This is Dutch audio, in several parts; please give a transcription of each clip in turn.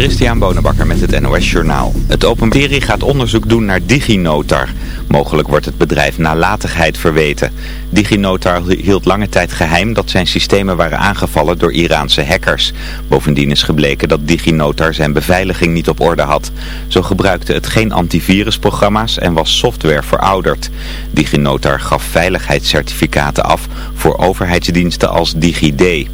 Christian Bonenbakker met het NOS Journaal. Het Openbarie gaat onderzoek doen naar DigiNotar. Mogelijk wordt het bedrijf nalatigheid verweten. DigiNotar hield lange tijd geheim dat zijn systemen waren aangevallen door Iraanse hackers. Bovendien is gebleken dat DigiNotar zijn beveiliging niet op orde had. Zo gebruikte het geen antivirusprogramma's en was software verouderd. DigiNotar gaf veiligheidscertificaten af voor overheidsdiensten als DigiD.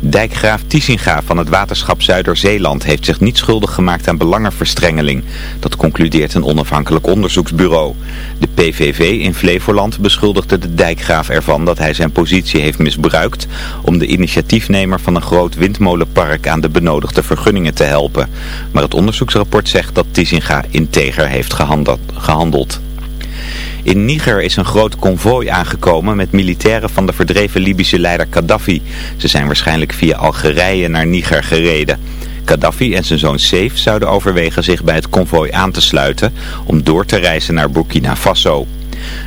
Dijkgraaf Tiesinga van het waterschap Zuiderzeeland heeft zich niet schuldig gemaakt aan belangenverstrengeling. Dat concludeert een onafhankelijk onderzoeksbureau. De PVV in Flevoland beschuldigde de dijkgraaf ervan dat hij zijn positie heeft misbruikt om de initiatiefnemer van een groot windmolenpark aan de benodigde vergunningen te helpen. Maar het onderzoeksrapport zegt dat Tiesinga integer heeft gehandeld. In Niger is een groot konvooi aangekomen met militairen van de verdreven Libische leider Gaddafi. Ze zijn waarschijnlijk via Algerije naar Niger gereden. Gaddafi en zijn zoon Saif zouden overwegen zich bij het konvooi aan te sluiten om door te reizen naar Burkina Faso.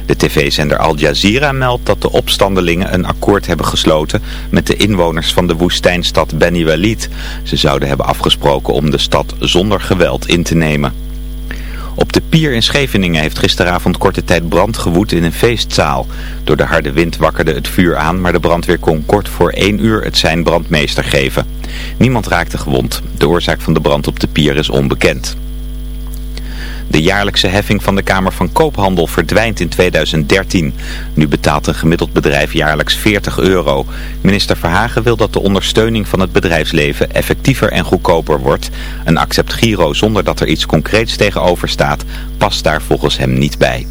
De tv-zender Al Jazeera meldt dat de opstandelingen een akkoord hebben gesloten met de inwoners van de woestijnstad Beni Walid. Ze zouden hebben afgesproken om de stad zonder geweld in te nemen. Op de pier in Scheveningen heeft gisteravond korte tijd brand gewoed in een feestzaal. Door de harde wind wakkerde het vuur aan, maar de brandweer kon kort voor één uur het zijn brandmeester geven. Niemand raakte gewond. De oorzaak van de brand op de pier is onbekend. De jaarlijkse heffing van de Kamer van Koophandel verdwijnt in 2013. Nu betaalt een gemiddeld bedrijf jaarlijks 40 euro. Minister Verhagen wil dat de ondersteuning van het bedrijfsleven effectiever en goedkoper wordt. Een accept Giro zonder dat er iets concreets tegenover staat, past daar volgens hem niet bij.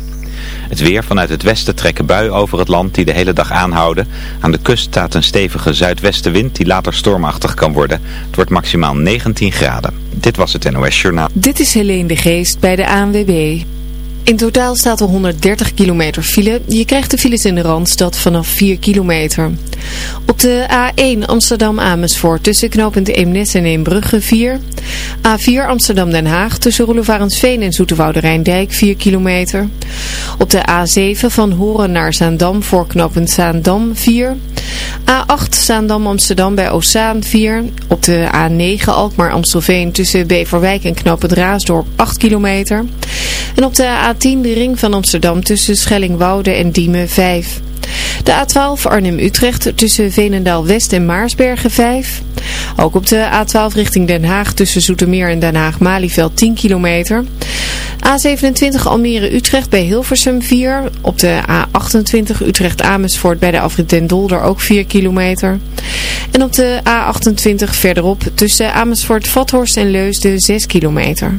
Het weer vanuit het westen trekken buien over het land die de hele dag aanhouden. Aan de kust staat een stevige zuidwestenwind die later stormachtig kan worden. Het wordt maximaal 19 graden. Dit was het NOS Journaal. Dit is Helene de Geest bij de ANWB. In totaal staat er 130 kilometer file. Je krijgt de files in de Randstad vanaf 4 kilometer. Op de A1 Amsterdam-Amersfoort tussen knooppunt Eemnes en Eembrugge 4. A4 Amsterdam-Den Haag tussen Roelevarensveen en Zoeterwoude Rijndijk 4 kilometer. Op de A7 van Horen naar Zaandam voor knooppunt Zaandam 4. A8 Zaandam-Amsterdam bij Ozaan 4. Op de A9 Alkmaar-Amstelveen tussen Beverwijk en knooppunt Raasdorp 8 kilometer. En op de A10 de ring van Amsterdam tussen Schellingwoude en Diemen 5. De A12 Arnhem-Utrecht tussen Veenendaal-West en Maarsbergen 5. Ook op de A12 richting Den Haag tussen Zoetermeer en Den Haag-Malieveld 10 kilometer. A27 Almere-Utrecht bij Hilversum 4. Op de A28 Utrecht-Amersfoort bij de afrit Den Dolder ook 4 kilometer. En op de A28 verderop tussen Amersfoort-Vathorst en Leusden 6 kilometer.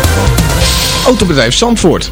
Autobedrijf Zandvoort.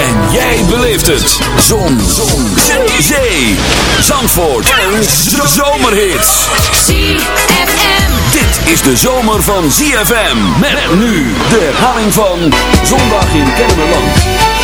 En jij beleeft het. Zon. Zon. Zee. Zee. Zandvoort. En zomerhits. ZFM. Dit is de zomer van ZFM. Met nu de herhaling van Zondag in Kennemerland.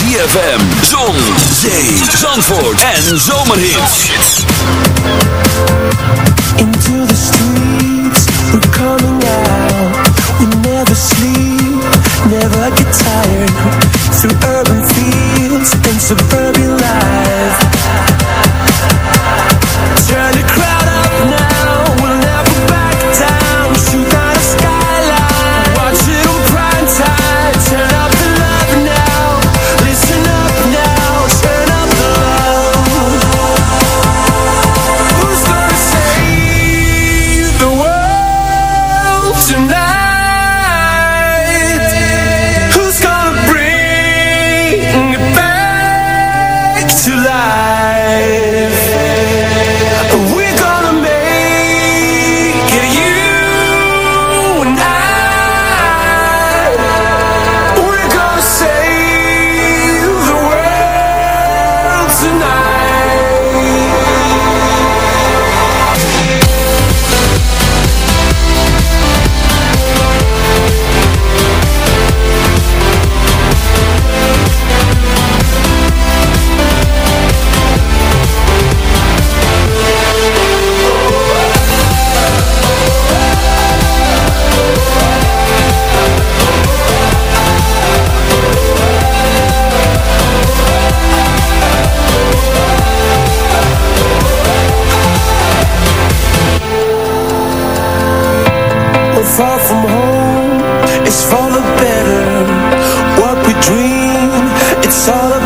ZFM, zon, zee, zandvoort en zomerhits. Into the streets, we're coming out. We never sleep, never get tired. Through urban fields and suburban all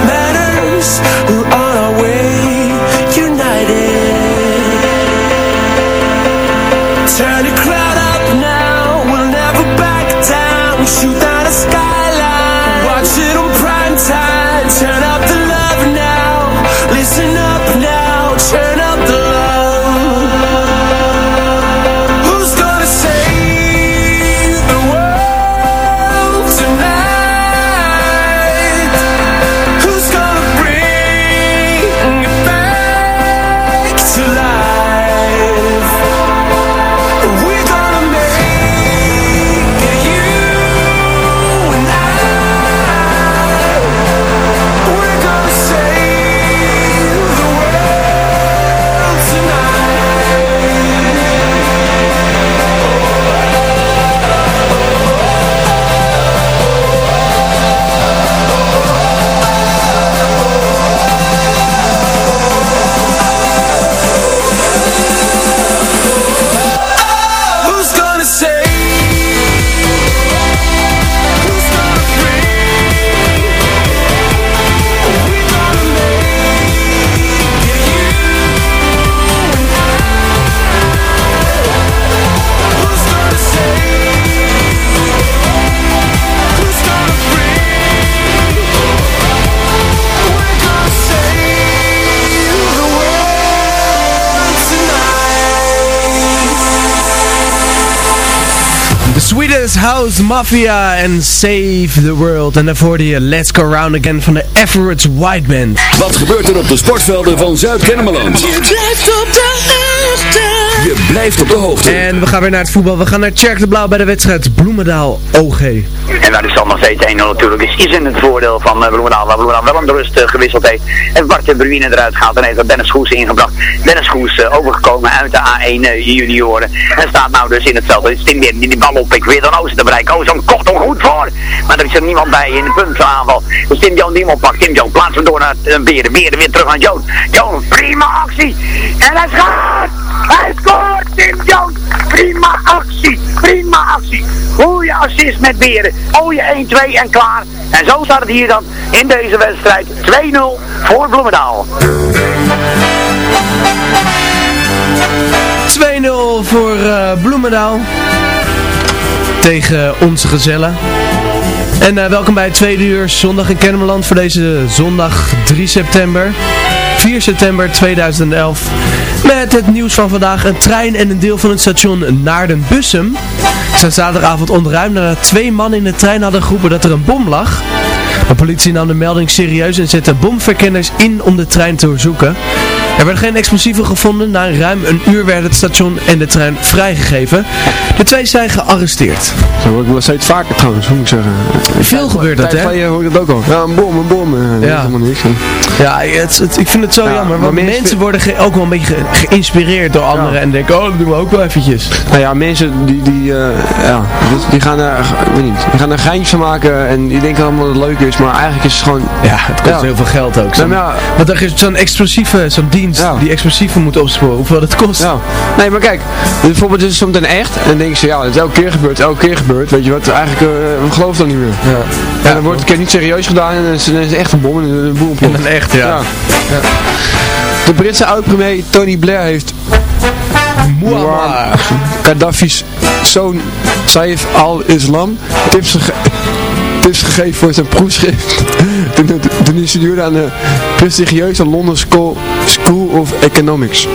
House Mafia en Save the World. En daarvoor die Let's Go Round Again van de Everett White Band. Wat gebeurt er op de sportvelden van Zuid-Kennemerland? Je blijft op de hoogte. Je blijft op de hoogte. En we gaan weer naar het voetbal. We gaan naar Tjerk de Blauw bij de wedstrijd Bloemendaal OG. En waar de stand nog steeds 1-0 natuurlijk is, is in het voordeel van uh, Bloemendaal. Waar Bloemendaal wel aan de rust eh, gewisseld heeft. En Bart de Bruine eruit gehaald en heeft er Dennis Goes ingebracht. Dennis Goes eh, overgekomen uit de A1 eh, junioren. En staat nou dus in het veld. Dus Tim weer die, die bal op. Ik weer dan Oosten te bereiken. Oh, zo'n kocht hem goed voor. Maar er is er niemand bij in de puntaanval. Dus Tim Joon die hem oppakt. Tim Joon plaatst hem door naar uh, Beren. Beren weer terug aan Joon. Joon, prima actie. En hij scoort. Hij scoort, Tim Joon. Prima actie. Prima actie. Goeie assist met Beren. Mooie 1-2 en klaar. En zo staat het hier dan in deze wedstrijd 2-0 voor Bloemendaal. 2-0 voor eh, Bloemendaal. Tegen onze gezellen. En eh, welkom bij het tweede uur zondag in Kennemerland voor deze zondag 3 september. 4 september 2011. Met het nieuws van vandaag. Een trein en een deel van het station Naarden-Bussum zijn zaterdagavond ontruimd nadat twee mannen in de trein hadden geroepen dat er een bom lag. De politie nam de melding serieus en zette bomverkenners in om de trein te doorzoeken. Er werden geen explosieven gevonden. Na ruim een uur werd het station en de trein vrijgegeven. De twee zijn gearresteerd. Zo ik wel steeds vaker trouwens, moet ik zeggen. Veel gebeurt dat, hè? geleden hoor ik dat ook al. Ja, een bom, een bom. eh, Ja. helemaal niks. Ja, het, het- ik vind het zo Ja, jammer. Want mensen- mensen, worden ook wel een beetje ge- geïnspireerd door anderen. En denken, oh, dat doen we ook wel eventjes. Nou ja, mensen die, die, eh, ja, die, die gaan er, ik weet niet, die gaan er geintjes van maken en die denken allemaal dat het leuk is, maar eigenlijk is het gewoon... Ja, het kost Ja. heel veel geld ook. Ja, maar ja, Want er is zo'n explosieve, zo'n dienst Ja. die explosieven moet opsporen. Hoeveel dat kost. ja. Nee, maar kijk, bijvoorbeeld is het soms dan echt en dan denken ze, ja, het is elke keer gebeurd, elke keer gebeurd, weet je wat, eigenlijk, eh we geloven dat niet meer. Ja. En dan wordt het een keer niet serieus gedaan en dan is dan is het echt een bom en een boel En dan echt, ja. Ja. De Britse oud-premier Tony Blair heeft Muammar. Gaddafi's zoon Saif al-Islam tips, gege- tips gegeven voor zijn proefschrift toen, toen- studeerde aan de prestigieuze London School, School of Economics.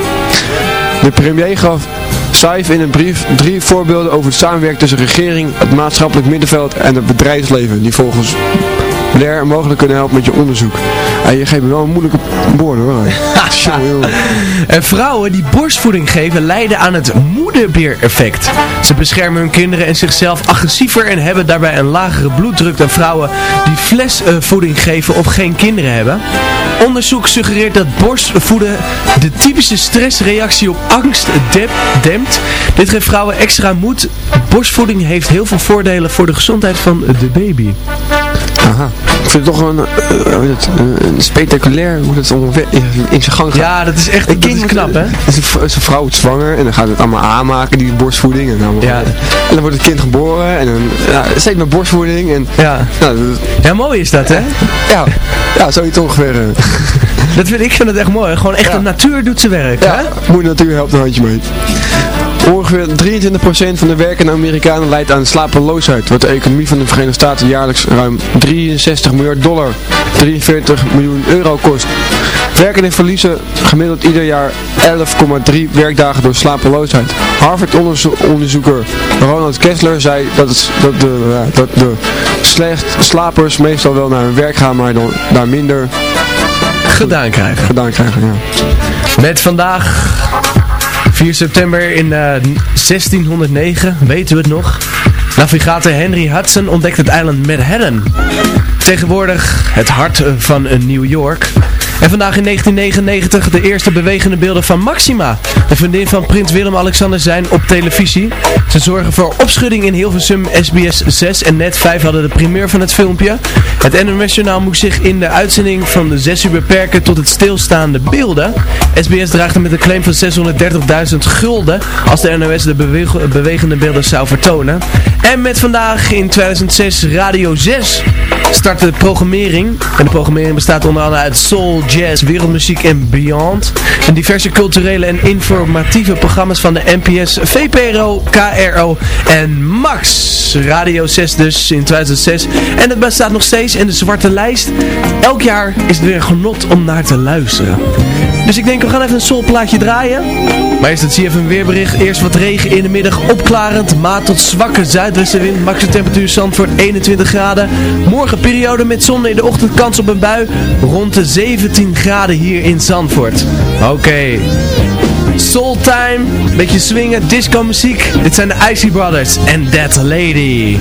De premier gaf Saif in een brief drie voorbeelden over het samenwerken tussen regering, het maatschappelijk middenveld en het bedrijfsleven die volgens Blair mogelijk kunnen helpen met je onderzoek. En je geeft me wel een moeilijke woorden hoor. En vrouwen die borstvoeding geven lijden aan het moederbeer-effect. Ze beschermen hun kinderen en zichzelf agressiever en hebben daarbij een lagere bloeddruk dan vrouwen die flesvoeding geven of geen kinderen hebben. Onderzoek suggereert dat borstvoeden de typische stressreactie op angst dempt. Dit geeft vrouwen extra moed. Borstvoeding heeft heel veel voordelen voor de gezondheid van de baby. Aha. Ik vind het toch een, eh, het, een, een spectaculair hoe het ongeveer in zijn gang gaat. Ja, dat is echt Een dat wordt- knap hè. Een vrouw wordt zwanger en dan gaat het allemaal aanmaken, die borstvoeding. En dan, Ja. en dan wordt het kind geboren en dan ja, steeds met borstvoeding. En, Ja. nou, dat- ja, mooi is dat hè. ja, ja, zoiets ongeveer. eh. Dat vind ik vind het echt mooi. Gewoon echt Ja. de natuur doet zijn werk hè. Ja, moeder natuur helpt een handje mee. Ongeveer 23% van de werkende Amerikanen leidt aan slapeloosheid, wat de economie van de Verenigde Staten jaarlijks ruim 63 miljard dollar, 43 miljoen euro kost. Werkenden verliezen gemiddeld ieder jaar 11,3 werkdagen door slapeloosheid. Harvard-onderzoeker Ronald Kessler zei dat, het, dat, de, ja, dat de slecht slapers meestal wel naar hun werk gaan, maar dan daar minder Gedaan krijgen. gedaan krijgen. Ja. Met vandaag 4 september in eh, 1609, weten we het nog. Navigator Henry Hudson ontdekt het eiland Manhattan. Tegenwoordig het hart eh, van eh, New York. En vandaag in 1999 de eerste bewegende beelden van Maxima. De vriendin van prins Willem-Alexander zijn op televisie. Ze zorgen voor opschudding in Hilversum. SBS 6 en Net 5 hadden de primeur van het filmpje. Het NOS Journaal moest zich in de uitzending van de 6 uur beperken tot het stilstaande beelden. SBS dreigde met een claim van 630.000 gulden als de NOS de bewe- bewegende beelden zou vertonen. En met vandaag in 2006 Radio 6 start de programmering. En de programmering bestaat onder andere uit soul, jazz, wereldmuziek en beyond. En diverse culturele en informatieve programma's van de NPS, VPRO, KRO en Max. Radio 6 dus in 2006. En het bestaat nog steeds in de zwarte lijst. Elk jaar is het weer genot om naar te luisteren. Dus ik denk we gaan even een soulplaatje draaien. Maar eerst het CFM weerbericht. Eerst wat regen in de middag opklarend. Maat tot zwakke zuidwestenwind. Maximum temperatuur Zandvoort 21 graden. Morgen periode met zon in de ochtend kans op een bui. Rond de 17 graden hier in Zandvoort. Oké. Soul time. Beetje swingen. Disco muziek. Dit zijn de Icy Brothers. En That Lady.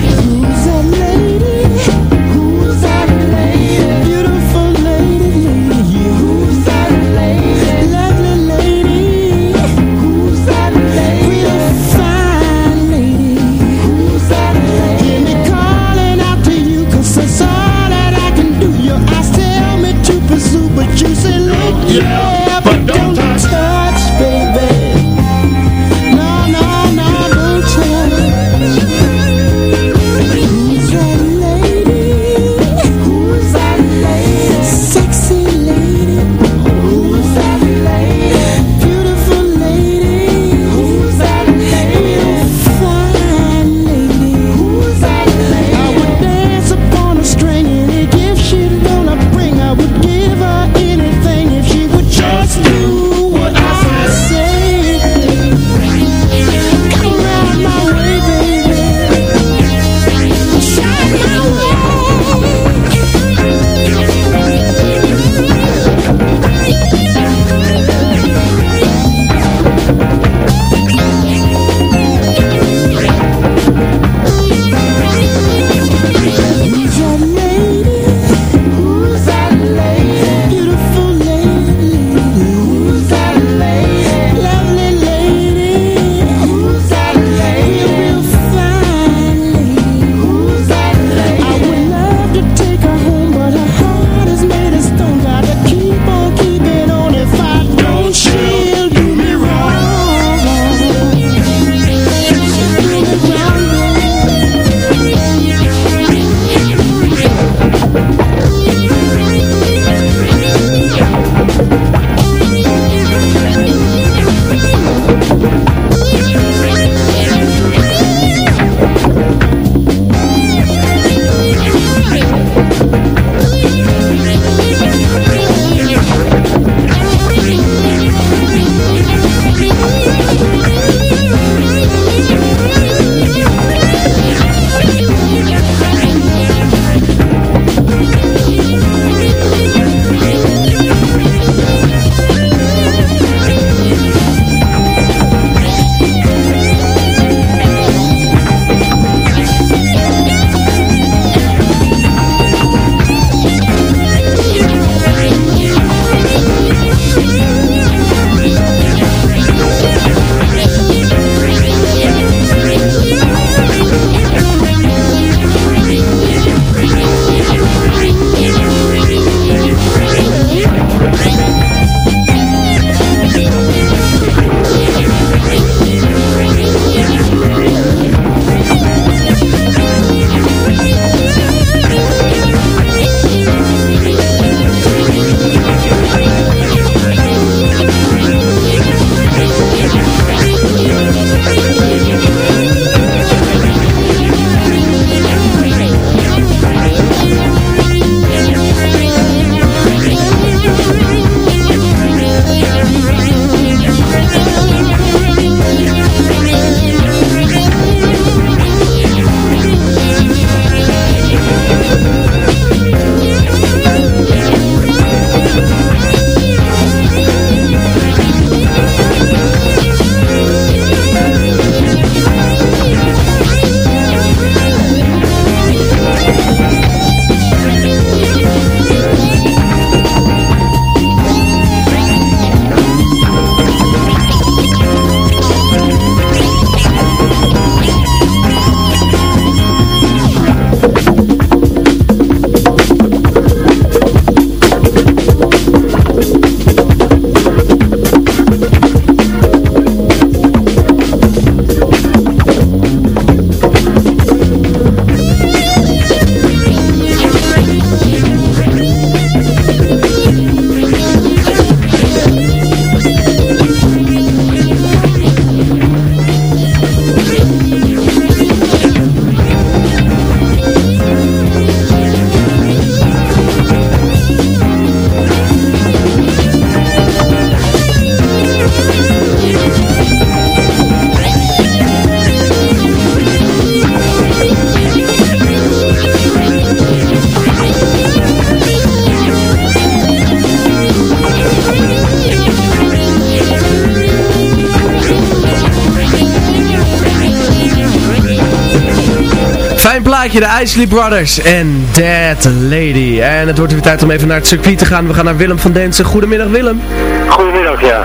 Plaatje, de Isley Brothers en Dead Lady. En het wordt weer tijd om even naar het circuit te gaan. We gaan naar Willem van Densen. Goedemiddag Willem. Goedemiddag, ja.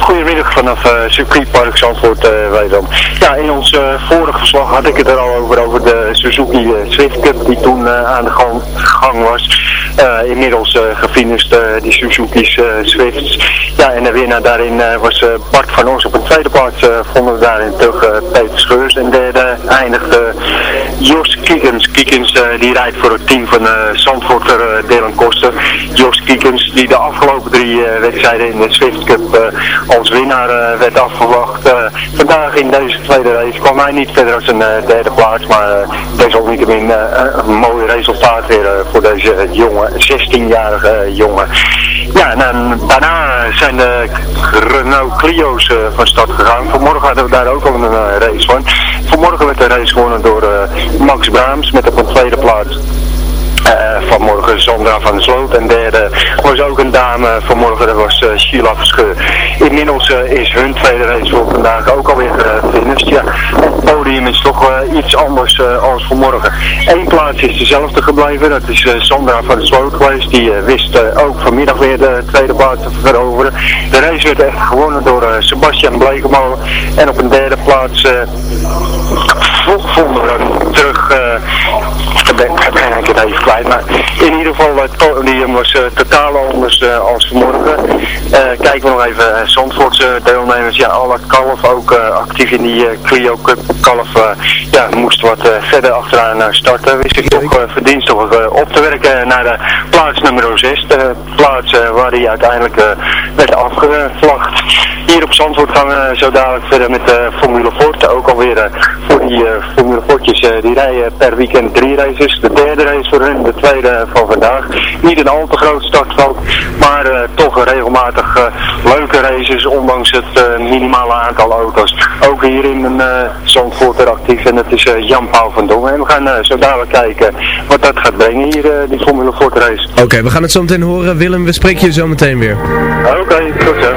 Goedemiddag vanaf uh, circuitpark Zandvoort, uh. Ja, in ons uh, vorige verslag had ik het er al over, over de Suzuki Swift Cup die toen aan de gang, was. inmiddels gefinist die Suzuki's Swifts. Ja, en de winnaar daarin was Bart van Os op een tweede plaats. vonden we daarin terug Peter Scheurs. En derde eindigde Jos Kiekens. Kiekens die rijdt voor het team van Zandvoorter Dylan Koster. Jos Kiekens die de afgelopen drie wedstrijden in de Swift Cup als winnaar uh, werd afgewacht. Uh, vandaag in deze tweede race kwam hij niet verder als een uh, derde plaats, maar desalniettemin een mooi resultaat weer voor deze jonge, 16-jarige jongen. Ja, en daarna zijn de Renault Clio's van start gegaan. Vanmorgen hadden we daar ook al een race van. Vanmorgen werd de race gewonnen door Max Braams met op een tweede plaats. Vanmorgen Sandra van der Sloot. En derde was ook een dame vanmorgen, dat was uh, Sheila Verscheur. Inmiddels uh, is hun tweede race voor vandaag ook alweer gefinished. Ja, het podium is toch iets anders als vanmorgen. Eén plaats is dezelfde gebleven, dat is Sandra van der Sloot geweest. Die wist ook vanmiddag weer de tweede plaats te veroveren. De race werd echt gewonnen door Sebastian Blekemolen. En op een derde plaats vonden we terug, het even maar in ieder geval het podium was uh, totaal anders uh, als vanmorgen. Uh, kijken we nog even Zandvoortse deelnemers. Ja, Albert Kalf ook actief in die Clio Cup. Kalf ja, moest wat verder achteraan starten. Wist zich toch verdienstig op te werken naar de plaats nummer 6. De plaats waar hij uiteindelijk werd afgevlacht. Hier op Zandvoort gaan we zo dadelijk verder met de Formule Ford. Ook alweer voor die Formule Fortjes. die rijden per weekend drie races. De derde race voor hun, de tweede van vandaag. Niet een al te groot startveld, maar uh, toch regelmatig uh, leuke races, ondanks het uh, minimale aantal auto's. Ook hier in een Zandvoort er actief en dat is Jan Paul van Dongen. En we gaan zo dadelijk kijken wat dat gaat brengen hier, die Formule Ford race. Oké, okay, we gaan het zo meteen horen. Willem, we spreken je zo meteen weer. Oké, okay, tot zo.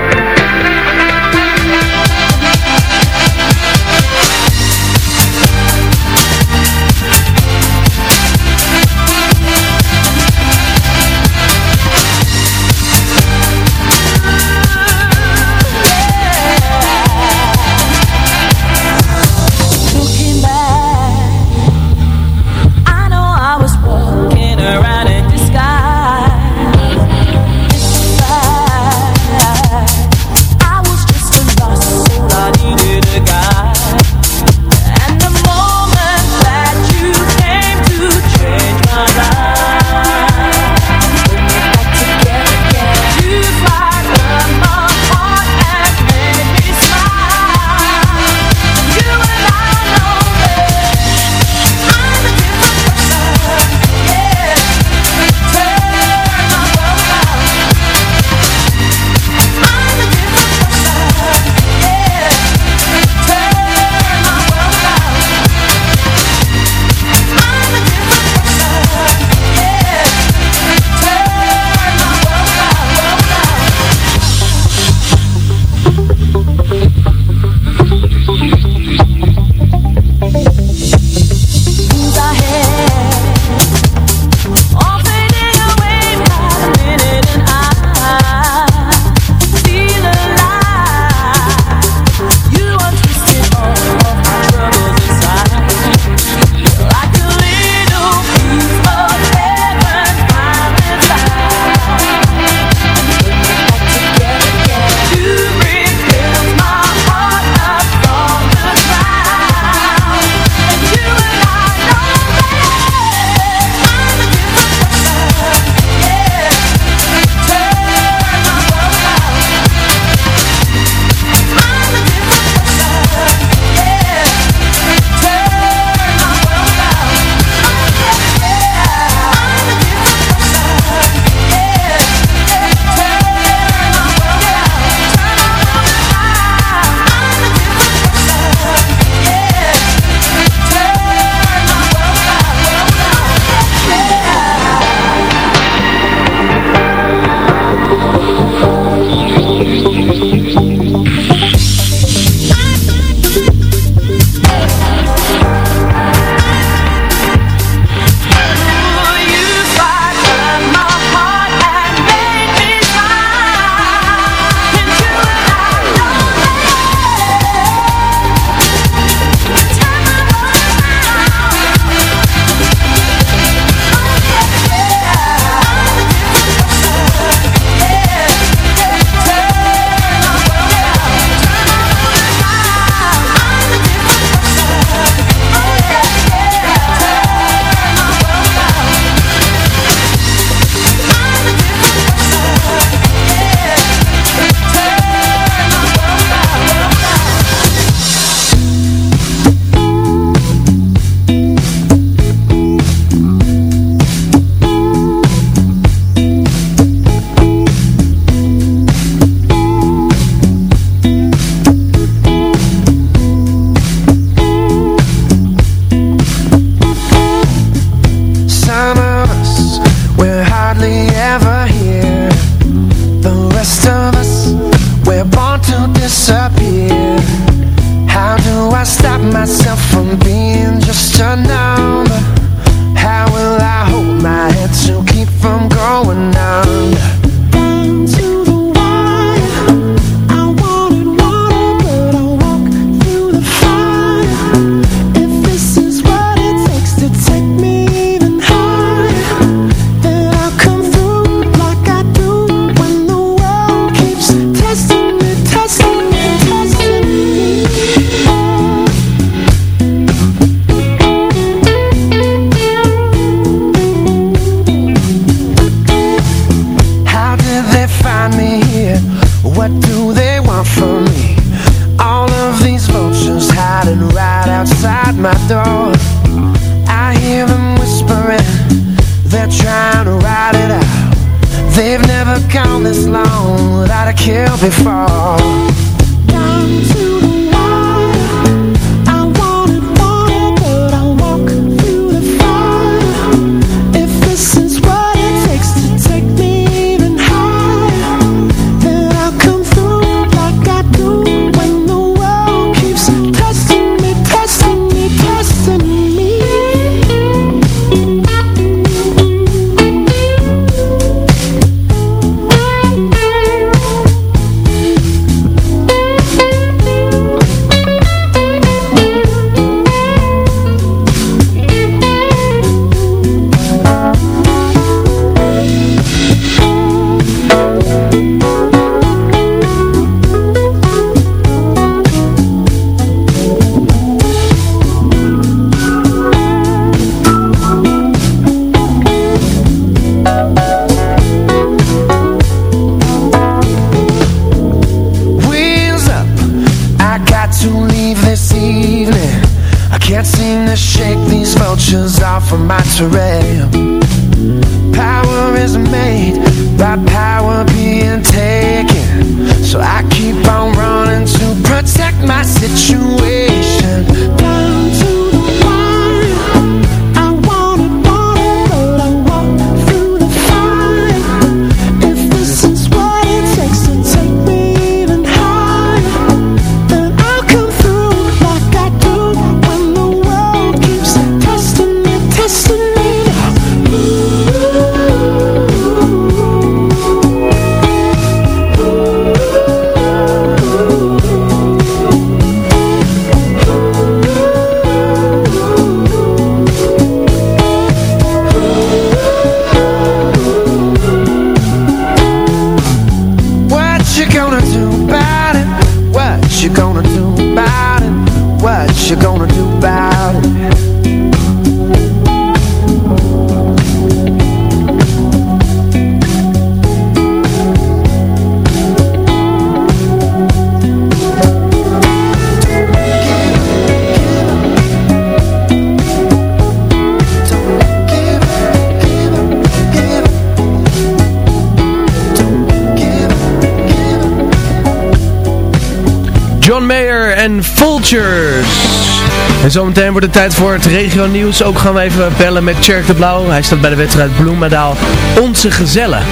En zometeen wordt het tijd voor het regio nieuws. Ook gaan we even bellen met Cherk de Blauw. Hij staat bij de wedstrijd Bloemendaal. Onze gezellen.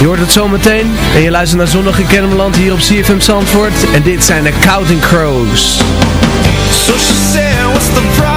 Je hoort het zometeen. En je luistert naar Zondag in Kennemerland hier op CFM Zandvoort. En dit zijn de Counting Crows. Said, what's the?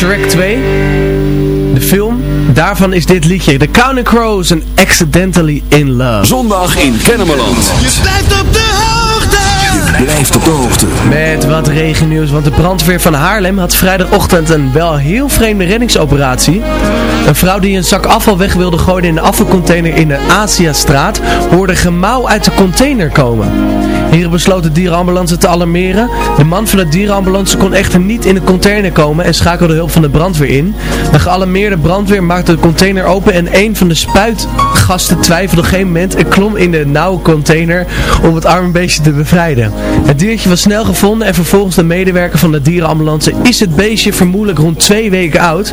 Shrek 2. De film. Daarvan is dit liedje. The Counting Crows en Accidentally in Love. Zondag in Kennemerland. Je blijft op de hoogte. Je blijft op de hoogte. Met wat regennieuws, want de brandweer van Haarlem had vrijdagochtend een wel heel vreemde reddingsoperatie. Een vrouw die een zak afval weg wilde gooien in een afvalcontainer in de Aziastraat, hoorde gemauw uit de container komen. Heren besloot de dierenambulance te alarmeren. De man van de dierenambulance kon echter niet in de container komen en schakelde hulp van de brandweer in. De gealarmeerde brandweer maakte de container open en een van de spuitgasten twijfelde op een gegeven moment en klom in de nauwe container om het arme beestje te bevrijden. Het diertje was snel gevonden en vervolgens de medewerker van de dierenambulance is het beestje vermoedelijk rond twee weken oud.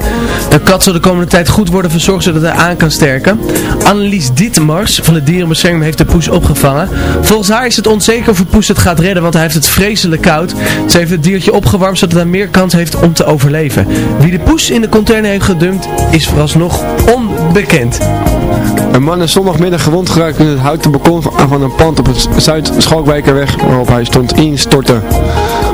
De kat zal de komende tijd goed worden verzorgd zodat hij aan kan sterken. Annelies Dietmars van de dierenbescherming heeft de poes opgevangen. Volgens haar is het onzeker of het poes het gaat redden, want hij heeft het vreselijk koud. Ze heeft het diertje opgewarmd zodat hij meer kans heeft om te overleven. Wie de poes in de container heeft gedumpt is vooralsnog onbekend. Een man is zondagmiddag gewond geraakt in het houten balkon van een pand op het Zuid-Schalkwijkerweg waarop hij stond instorten.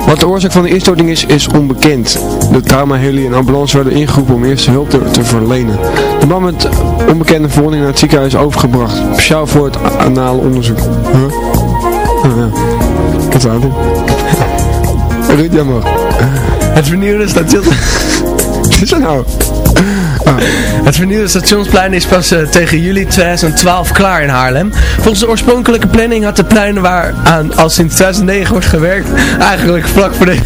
Wat de oorzaak van de instorting is, is onbekend. De traumaheli en ambulance werden ingeroepen om eerste hulp te, verlenen. De man met onbekende verwonding naar het ziekenhuis overgebracht, speciaal voor het anale onderzoek. Zou dit? Ruud, jammer. Het vernieuwde station... Wat is dat nou? Het vernieuwde stationsplein is pas eh, tegen juli 2012 klaar in Haarlem. Volgens de oorspronkelijke planning had de plein waar aan al sinds 2009 wordt gewerkt eigenlijk vlak voor, de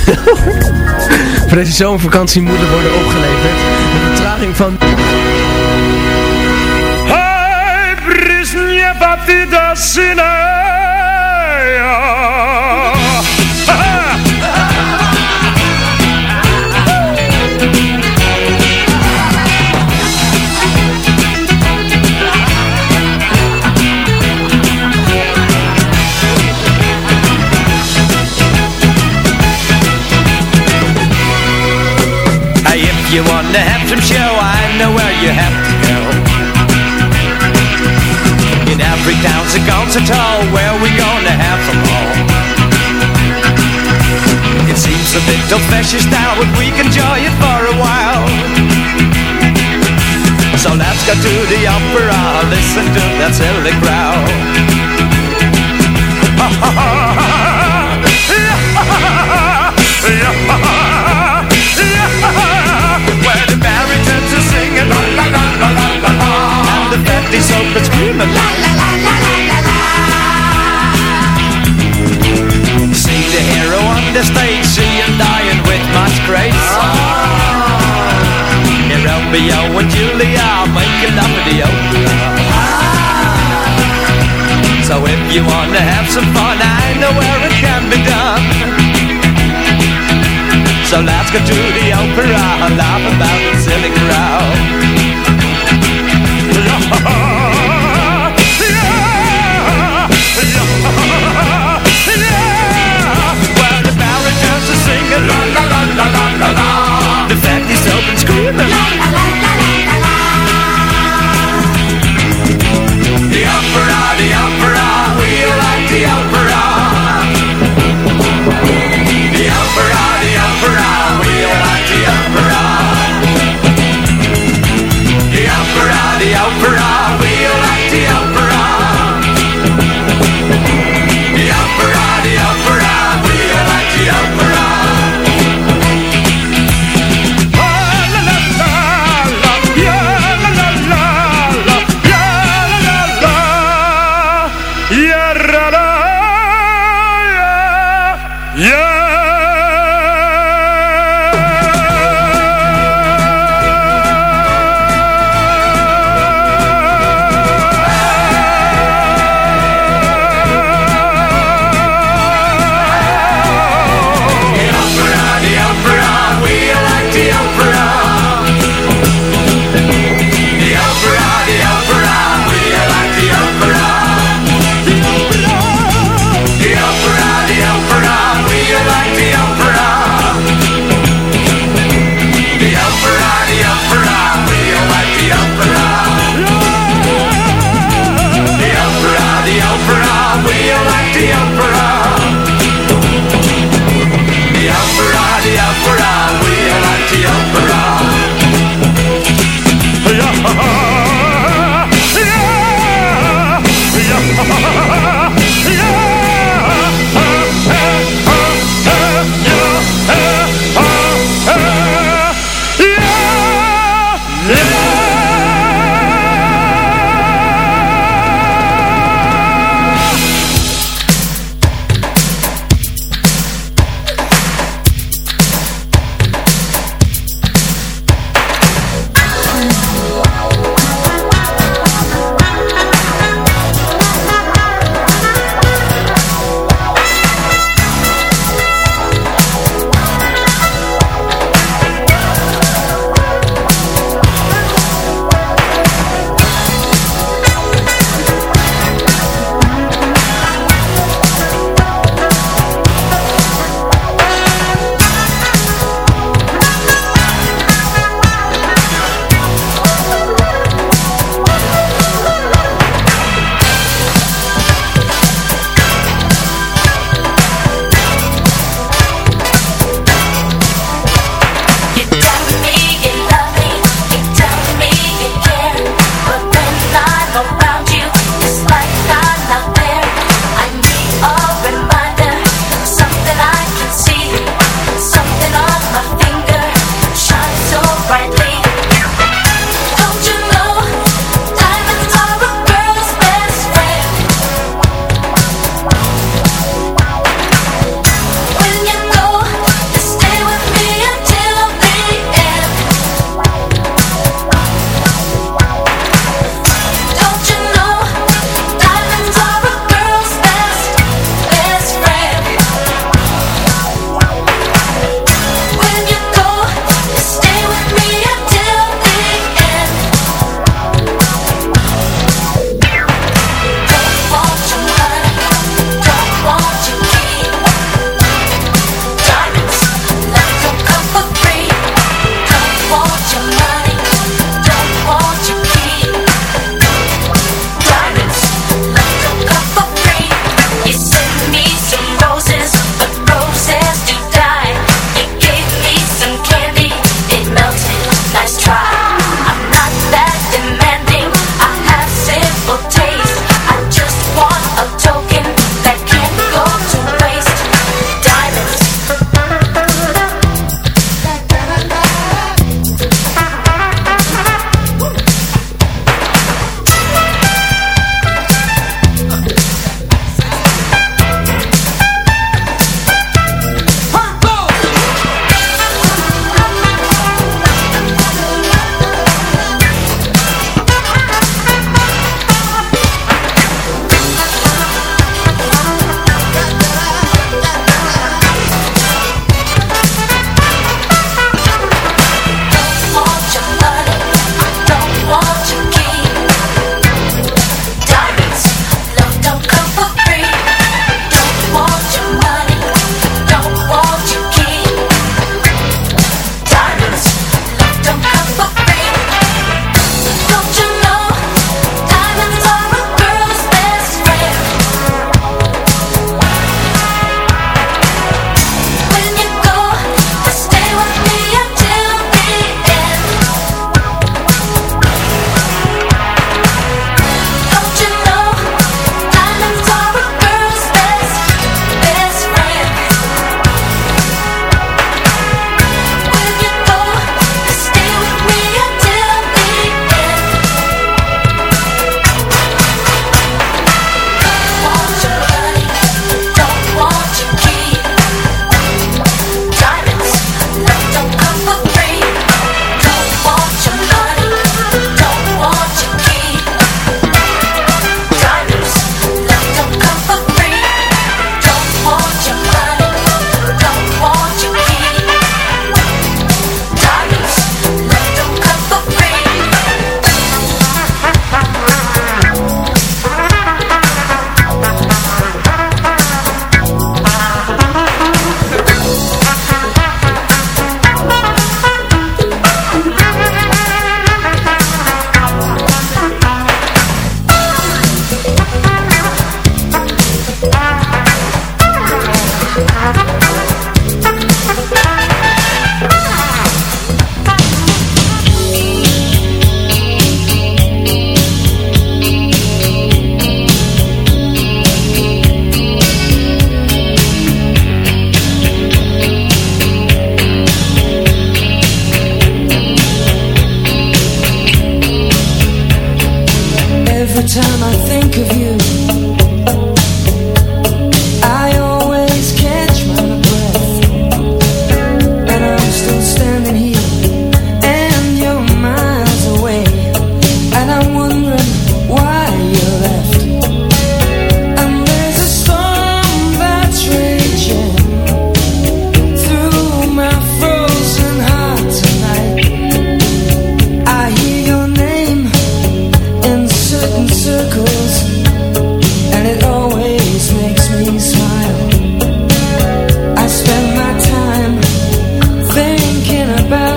voor deze zomervakantie moeten worden opgeleverd. De vertraging van... Hey, you some show, I know where you have every town's a concert hall where we gonna have them all. It seems a bit old-fashioned style, but we can enjoy it for a while. So let's go to the opera, listen to that silly crowd. Where the baritons are singing la la la la la la la And the fatties open screaming la la la la la la la. See the hero on the stage, see him dying with much grace. Oh. Here Romeo and Julia making love in the opera So if you wanna have some fun, I know where it can be done. So let's go to the opera and laugh about the silly crowd.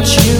you.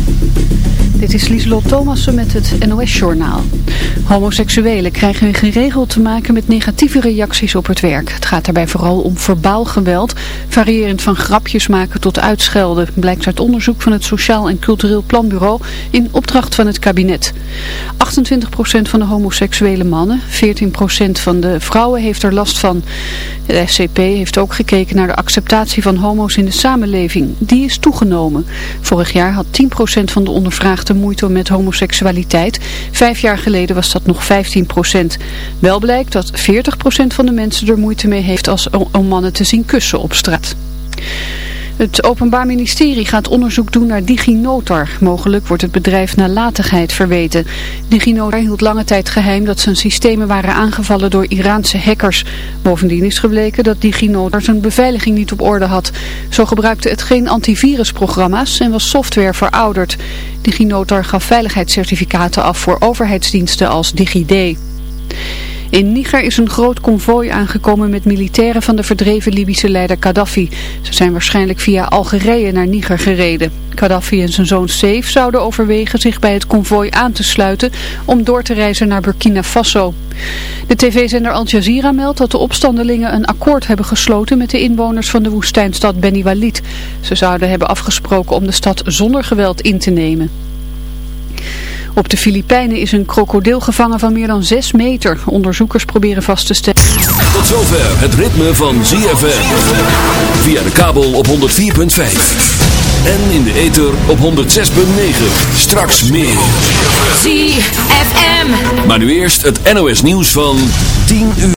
Dit is Lieselot Thomassen met het NOS-journaal. Homoseksuelen krijgen geregeld te maken met negatieve reacties op het werk. Het gaat daarbij vooral om verbaal geweld, variërend van grapjes maken tot uitschelden, blijkt uit onderzoek van het Sociaal en Cultureel Planbureau in opdracht van het kabinet. 28% van de homoseksuele mannen, 14% van de vrouwen heeft er last van. De SCP heeft ook gekeken naar de acceptatie van homo's in de samenleving. Die is toegenomen. Vorig jaar had 10% van de ondervraagden moeite met homoseksualiteit. Vijf jaar geleden was dat nog 15%. Wel blijkt dat 40% van de mensen er moeite mee heeft als, om mannen te zien kussen op straat. Het Openbaar Ministerie gaat onderzoek doen naar DigiNotar. Mogelijk wordt het bedrijf nalatigheid verweten. DigiNotar hield lange tijd geheim dat zijn systemen waren aangevallen door Iraanse hackers. Bovendien is gebleken dat DigiNotar zijn beveiliging niet op orde had. Zo gebruikte het geen antivirusprogramma's en was software verouderd. DigiNotar gaf veiligheidscertificaten af voor overheidsdiensten als DigiD. In Niger is een groot konvooi aangekomen met militairen van de verdreven Libische leider Gaddafi. Ze zijn waarschijnlijk via Algerije naar Niger gereden. Gaddafi en zijn zoon Saif zouden overwegen zich bij het konvooi aan te sluiten om door te reizen naar Burkina Faso. De tv-zender Al Jazeera meldt dat de opstandelingen een akkoord hebben gesloten met de inwoners van de woestijnstad Beni Walid. Ze zouden hebben afgesproken om de stad zonder geweld in te nemen. Op de Filipijnen is een krokodil gevangen van meer dan 6 meter. Onderzoekers proberen vast te stellen. Tot zover het ritme van ZFM. Via de kabel op 104.5. En in de ether op 106.9. Straks meer. ZFM. Maar nu eerst het NOS nieuws van 10 uur.